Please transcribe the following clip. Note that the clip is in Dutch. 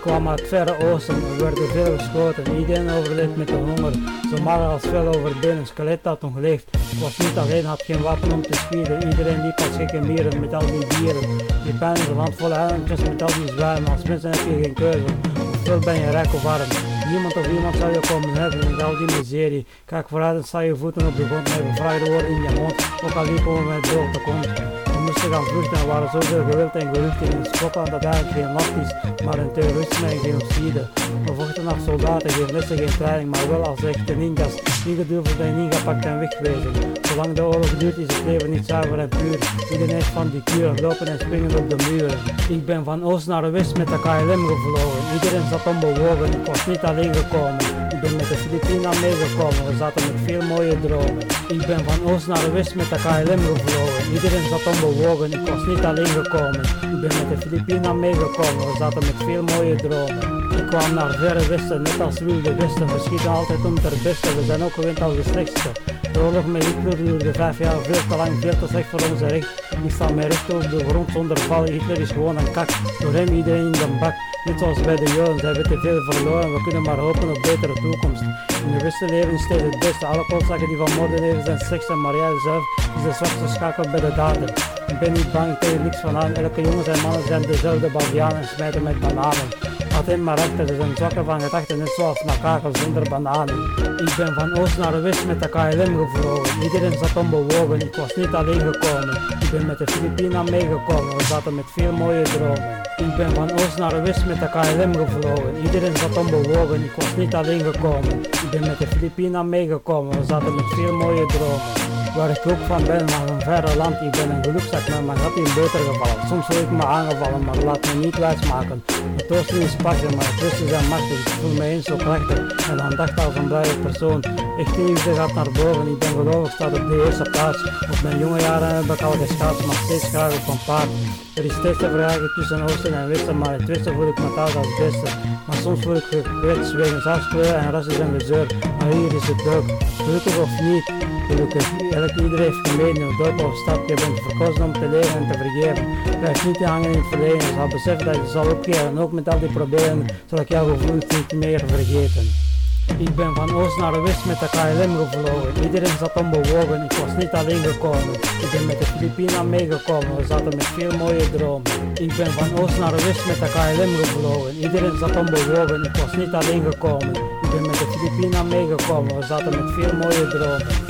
Kwam uit verre oosten, er werden veel geschoten. Iedereen overleed met de honger. Zo mager als veel over binnen, skelet had nog geleefd. Ik was niet alleen, had geen wapen om te spieren. Iedereen liep als gekke mieren met al die dieren. Die pijn in land vol eilandjes met al die zwijmen. Als mensen heb je geen keuze. Ofwel ben je rijk of arm. Niemand of iemand zou je komen hebben met al die miserie. Kijk vooruit en sta je voeten op de grond met bevrijde woorden in je mond. Ook al liepen we met droogte komt. Moesten gaan vluchten en waren zoveel geweld en gerucht in Schotland dat eigenlijk geen land is, maar een terrorisme en genocide. We vochten als soldaten, geen lessen, geen training, maar wel als echte ninjas. Ingedurfd en ingepakt en wegwezen. Zolang de oorlog duurt is het leven niet zuiver en puur. Iedereen van die kuren, lopen en springen op de muren. Ik ben van oost naar west met de KLM gevlogen. Iedereen zat onbewogen, ik was niet alleen gekomen. Ik ben met de Filipina meegekomen, we zaten met veel mooie dromen. Ik ben van oost naar west met de KLM gevlogen. Iedereen zat onbewogen, ik was niet alleen gekomen. Ik ben met de Filipina meegekomen, we zaten met veel mooie dromen. Ik kwam naar verre westen, net als wilde westen. We schieten altijd om ter beste, we zijn ook gewend als de slechtste. De oorlog met Hitler duurde vijf jaar, veel te lang, veel te slecht voor onze recht. Ik sta mij recht op de grond zonder val, Hitler is gewoon een kak. Door hem iedereen in de bak. Net zoals bij de Joden, ze hebben te veel verloren, we kunnen maar hopen op betere toekomst. In de Westen leven is steeds het beste, alle polszaken die van moorden leven zijn slechtste, maar jij zelf is de zwakste schakel bij de dader. Ik ben niet bang tegen niks van aan, elke jongens en mannen zijn dezelfde bavianen en smijten met bananen. Altijd maar achter, ze zijn zwakker van gedachten, net zoals makakels zonder bananen. Ik ben van oost naar west met de KLM gevlogen, iedereen zat onbewogen, ik was niet alleen gekomen. Ik ben met de Filipina meegekomen, we zaten met veel mooie dromen. Ik ben van oost naar west met de KLM gevlogen, iedereen zat onbewogen, ik was niet alleen gekomen. Ik ben met de Filipina meegekomen, we zaten met veel mooie dromen. Waar ik ook van ben, maar een verre land, ik ben een gelukzak, maar mijn gat in beter gevallen. Soms word ik me aangevallen, maar laat me niet wijsmaken. Het oosten is prachtig, maar westen zijn machtig. Ik voel me eens zo krachtig en aandachtig als een blijde persoon. Echt liefde gaat naar boven, ik ben gelovig, staat op de eerste plaats. Op mijn jonge jaren heb ik al geschaatst, maar steeds graag op een paard. Er is steeds te vergelijken tussen oosten en westen, maar het westen voel ik me thuis als beste. Maar soms voel ik gekwetst wegens afskleur en rassen en gezeur, maar hier is het ook. Gelukkig of niet, gelukkig. Elk ieder heeft gemeen in dorp of stad. Je bent verkozen om te leven en te vergeven. Blijf niet te hangen in het verleden. Je zal beseffen dat je zal opkeren. En ook met al die problemen zal ik jouw gevoelens niet meer vergeten. Ik ben van oost naar west met de KLM gevlogen. Iedereen zat onbewogen, ik was niet alleen gekomen. Ik ben met de Filipina meegekomen, we zaten met veel mooie dromen. Ik ben van oost naar west met de KLM gevlogen. Iedereen zat onbewogen, ik was niet alleen gekomen. Ik ben met de Filipina meegekomen, we zaten met veel mooie dromen.